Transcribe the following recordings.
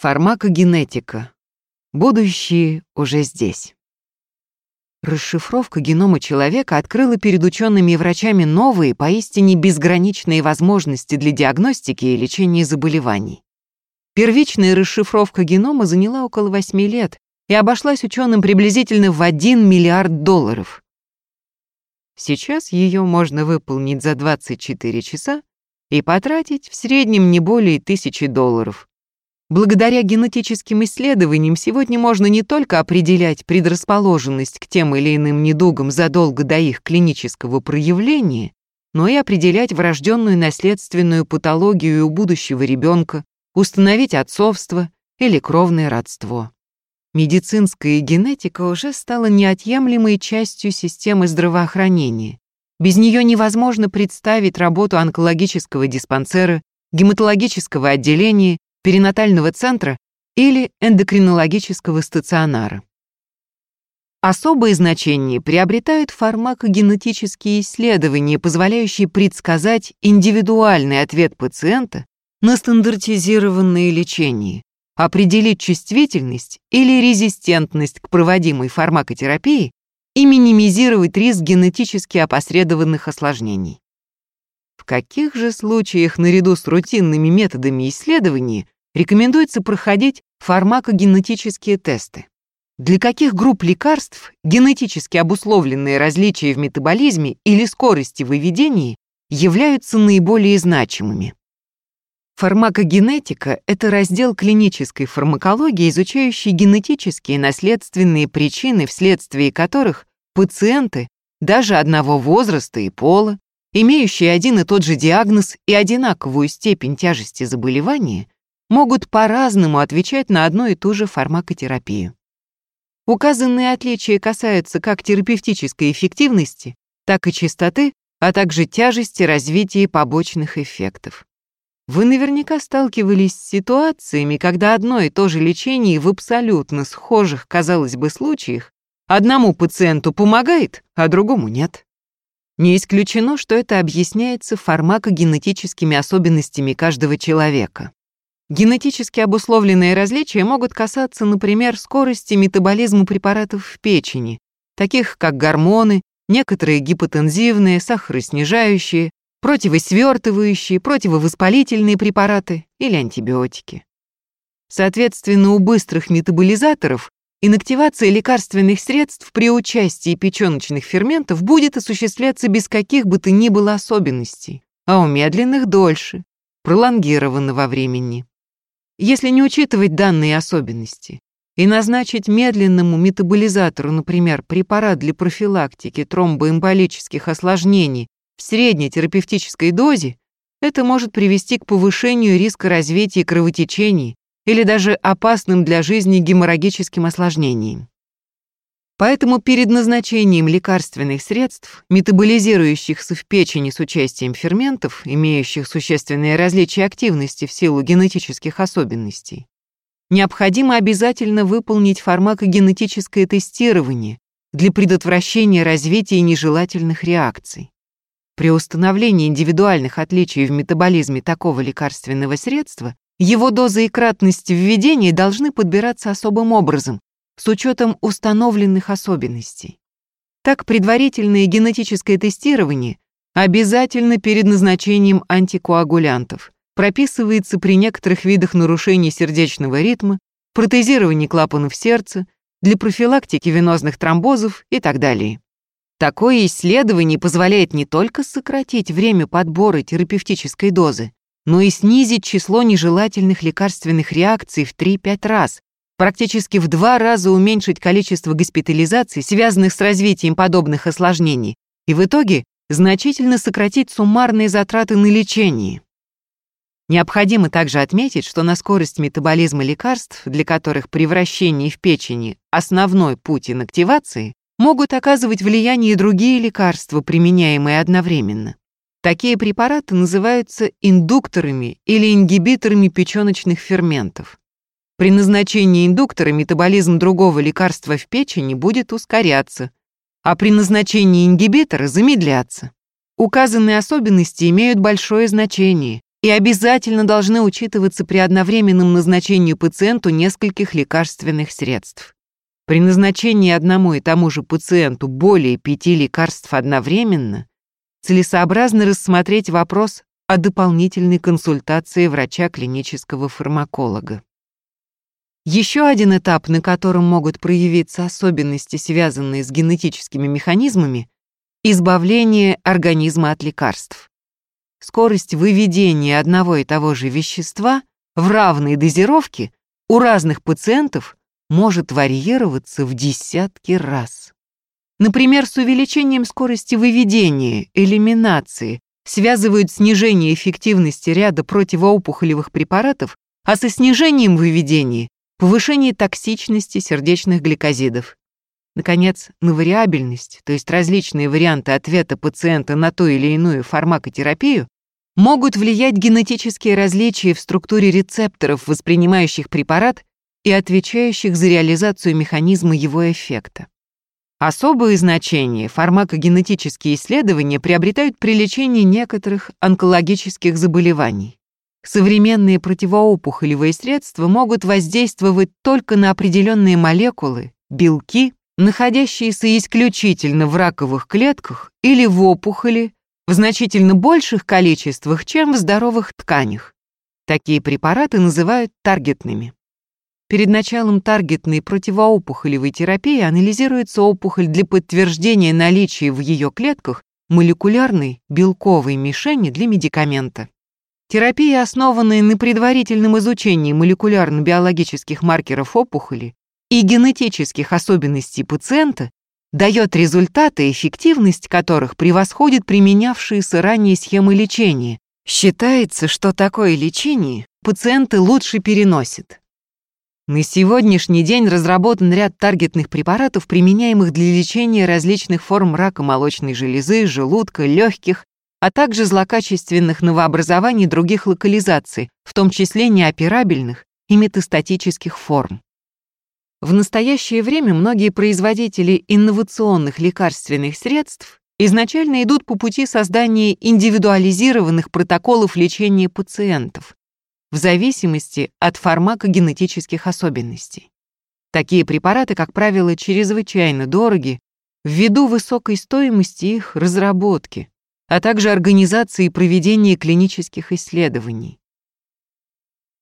Фармакогенетика. Будущее уже здесь. Расшифровка генома человека открыла перед учеными и врачами новые, поистине безграничные возможности для диагностики и лечения заболеваний. Первичная расшифровка генома заняла около 8 лет и обошлась ученым приблизительно в 1 миллиард долларов. Сейчас ее можно выполнить за 24 часа и потратить в среднем не более тысячи долларов. Благодаря генетическим исследованиям сегодня можно не только определять предрасположенность к тем или иным недугам задолго до их клинического проявления, но и определять врожденную наследственную патологию у будущего ребенка, установить отцовство или кровное родство. Медицинская генетика уже стала неотъемлемой частью системы здравоохранения. Без нее невозможно представить работу онкологического диспансера, гематологического отделения перинатального центра или эндокринологического стационара. Особое значение приобретают фармакогенетические исследования, позволяющие предсказать индивидуальный ответ пациента на стандартизированное лечение, определить чувствительность или резистентность к проводимой фармакотерапии и минимизировать риск генетически опосредованных осложнений. Каких же случаях наряду с рутинными методами исследований рекомендуется проходить фармакогенетические тесты? Для каких групп лекарств генетически обусловленные различия в метаболизме или скорости выведения являются наиболее значимыми? Фармакогенетика – это раздел клинической фармакологии, изучающий генетические наследственные причины, вследствие которых пациенты даже одного возраста и пола имеющие один и тот же диагноз и одинаковую степень тяжести заболевания, могут по-разному отвечать на одну и ту же фармакотерапию. Указанные отличия касаются как терапевтической эффективности, так и частоты, а также тяжести развития побочных эффектов. Вы наверняка сталкивались с ситуациями, когда одно и то же лечение в абсолютно схожих, казалось бы, случаях одному пациенту помогает, а другому нет. Не исключено, что это объясняется фармакогенетическими особенностями каждого человека. Генетически обусловленные различия могут касаться, например, скорости метаболизма препаратов в печени, таких как гормоны, некоторые гипотензивные, сахароснижающие, противосвертывающие, противовоспалительные препараты или антибиотики. Соответственно, у быстрых метаболизаторов Инактивация лекарственных средств при участии печёночных ферментов будет осуществляться без каких бы то ни было особенностей, а у медленных дольше, пролонгированно во времени. Если не учитывать данные особенности и назначить медленному метаболизатору, например, препарат для профилактики тромбоэмболических осложнений в средней терапевтической дозе, это может привести к повышению риска развития кровотечений или даже опасным для жизни геморрагическим осложнением. Поэтому перед назначением лекарственных средств, метаболизирующихся в печени с участием ферментов, имеющих существенные различия активности в силу генетических особенностей, необходимо обязательно выполнить фармакогенетическое тестирование для предотвращения развития нежелательных реакций. При установлении индивидуальных отличий в метаболизме такого лекарственного средства его доза и кратность введения должны подбираться особым образом, с учетом установленных особенностей. Так, предварительное генетическое тестирование обязательно перед назначением антикоагулянтов, прописывается при некоторых видах нарушений сердечного ритма, протезировании клапанов сердца, для профилактики венозных тромбозов и так далее. Такое исследование позволяет не только сократить время подбора терапевтической дозы, но и снизить число нежелательных лекарственных реакций в 3-5 раз, практически в два раза уменьшить количество госпитализаций, связанных с развитием подобных осложнений, и в итоге значительно сократить суммарные затраты на лечение. Необходимо также отметить, что на скорость метаболизма лекарств, для которых превращение в печени – основной путь инактивации, могут оказывать влияние другие лекарства, применяемые одновременно. Такие препараты называются индукторами или ингибиторами печёночных ферментов. При назначении индуктора метаболизм другого лекарства в печени будет ускоряться, а при назначении ингибитора замедляться. Указанные особенности имеют большое значение, и обязательно должны учитываться при одновременном назначении пациенту нескольких лекарственных средств. При назначении одному и тому же пациенту более пяти лекарств одновременно целесообразно рассмотреть вопрос о дополнительной консультации врача клинического фармаколога. Еще один этап, на котором могут проявиться особенности, связанные с генетическими механизмами – избавление организма от лекарств. Скорость выведения одного и того же вещества в равной дозировке у разных пациентов может варьироваться в десятки раз. Например, с увеличением скорости выведения, элиминации, связывают снижение эффективности ряда противоопухолевых препаратов, а со снижением выведения повышение токсичности сердечных гликозидов. Наконец, на вариабельность, то есть различные варианты ответа пациента на ту или иную фармакотерапию, могут влиять генетические различия в структуре рецепторов, воспринимающих препарат и отвечающих за реализацию механизма его эффекта. Особое значение фармакогенетические исследования приобретают при лечении некоторых онкологических заболеваний. Современные противоопухолевые средства могут воздействовать только на определенные молекулы, белки, находящиеся исключительно в раковых клетках или в опухоли в значительно больших количествах, чем в здоровых тканях. Такие препараты называют таргетными. Перед началом таргетной противоопухолевой терапии анализируется опухоль для подтверждения наличия в ее клетках молекулярной белковой мишени для медикамента. Терапия, основанная на предварительном изучении молекулярно-биологических маркеров опухоли и генетических особенностей пациента, дает результаты, эффективность которых превосходит применявшиеся ранее схемы лечения. Считается, что такое лечение пациенты лучше переносят. На сегодняшний день разработан ряд таргетных препаратов, применяемых для лечения различных форм рака молочной железы, желудка, легких а также злокачественных новообразований других локализаций, в том числе неоперабельных и метастатических форм. В настоящее время многие производители инновационных лекарственных средств изначально идут по пути создания индивидуализированных протоколов лечения пациентов в зависимости от фармакогенетических особенностей. Такие препараты, как правило, чрезвычайно дороги ввиду высокой стоимости их разработки, а также организации и проведения клинических исследований.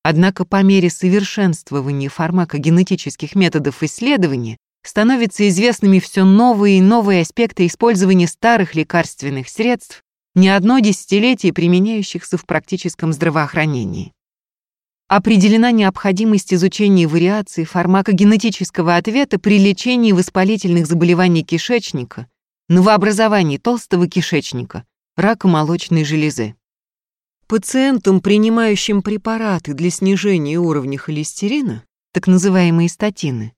Однако по мере совершенствования фармакогенетических методов исследования становятся известными все новые и новые аспекты использования старых лекарственных средств, не одно десятилетие применяющихся в практическом здравоохранении. Определена необходимость изучения вариаций фармакогенетического ответа при лечении воспалительных заболеваний кишечника, новообразований толстого кишечника, рака молочной железы. Пациентам, принимающим препараты для снижения уровня холестерина, так называемые статины,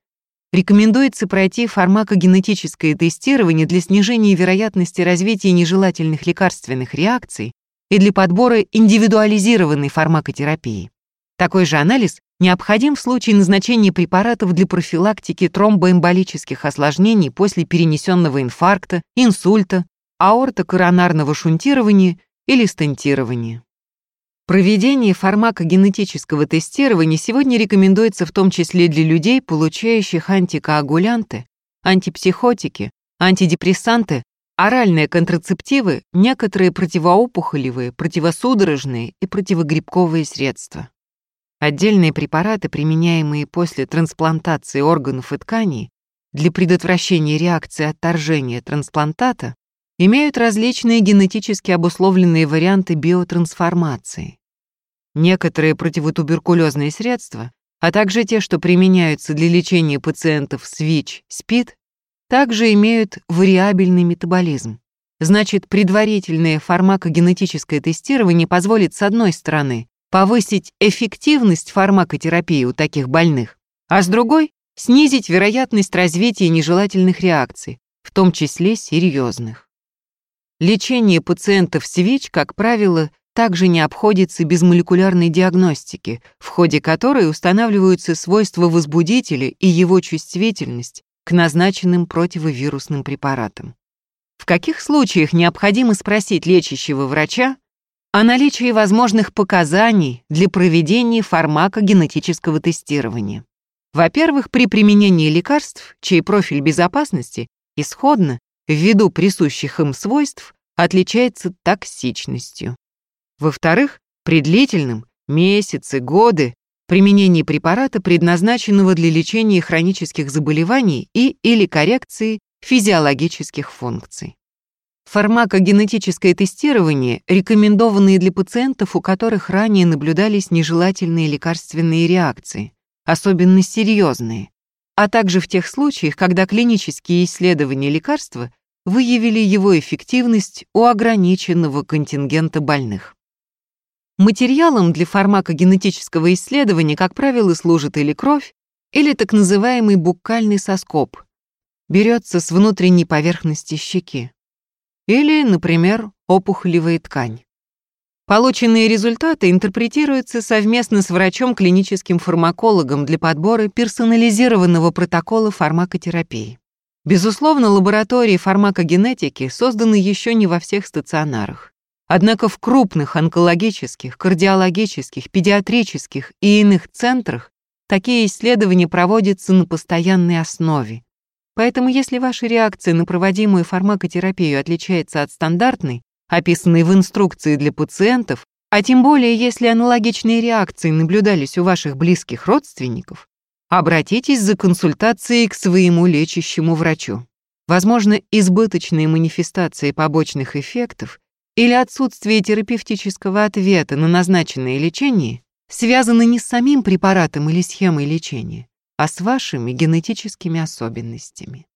рекомендуется пройти фармакогенетическое тестирование для снижения вероятности развития нежелательных лекарственных реакций и для подбора индивидуализированной фармакотерапии. Такой же анализ необходим в случае назначения препаратов для профилактики тромбоэмболических осложнений после перенесенного инфаркта, инсульта, аортокоронарного шунтирования или стентирования. Проведение фармакогенетического тестирования сегодня рекомендуется в том числе для людей, получающих антикоагулянты, антипсихотики, антидепрессанты, оральные контрацептивы, некоторые противоопухолевые, противосудорожные и противогрибковые средства. Отдельные препараты, применяемые после трансплантации органов и тканей для предотвращения реакции отторжения трансплантата, имеют различные генетически обусловленные варианты биотрансформации. Некоторые противотуберкулезные средства, а также те, что применяются для лечения пациентов с ВИЧ, СПИД, также имеют вариабельный метаболизм. Значит, предварительное фармакогенетическое тестирование позволит, с одной стороны, повысить эффективность фармакотерапии у таких больных, а с другой — снизить вероятность развития нежелательных реакций, в том числе серьезных. Лечение пациентов с ВИЧ, как правило, также не обходится без молекулярной диагностики, в ходе которой устанавливаются свойства возбудителя и его чувствительность к назначенным противовирусным препаратам. В каких случаях необходимо спросить лечащего врача, о наличии возможных показаний для проведения фармакогенетического тестирования. Во-первых, при применении лекарств, чей профиль безопасности исходно, ввиду присущих им свойств, отличается токсичностью. Во-вторых, при длительном, месяцы, годы, применении препарата, предназначенного для лечения хронических заболеваний и или коррекции физиологических функций. Фармакогенетическое тестирование, рекомендованное для пациентов, у которых ранее наблюдались нежелательные лекарственные реакции, особенно серьезные, а также в тех случаях, когда клинические исследования лекарства выявили его эффективность у ограниченного контингента больных. Материалом для фармакогенетического исследования, как правило, служит или кровь, или так называемый буккальный соскоб. Берется с внутренней поверхности щеки. Или, например, опухолевая ткань. Полученные результаты интерпретируются совместно с врачом-клиническим фармакологом для подбора персонализированного протокола фармакотерапии. Безусловно, лаборатории фармакогенетики созданы еще не во всех стационарах. Однако в крупных онкологических, кардиологических, педиатрических и иных центрах такие исследования проводятся на постоянной основе Поэтому если ваша реакция на проводимую фармакотерапию отличается от стандартной, описанной в инструкции для пациентов, а тем более если аналогичные реакции наблюдались у ваших близких родственников, обратитесь за консультацией к своему лечащему врачу. Возможно, избыточные манифестации побочных эффектов или отсутствие терапевтического ответа на назначенное лечение связаны не с самим препаратом или схемой лечения, а с вашими генетическими особенностями.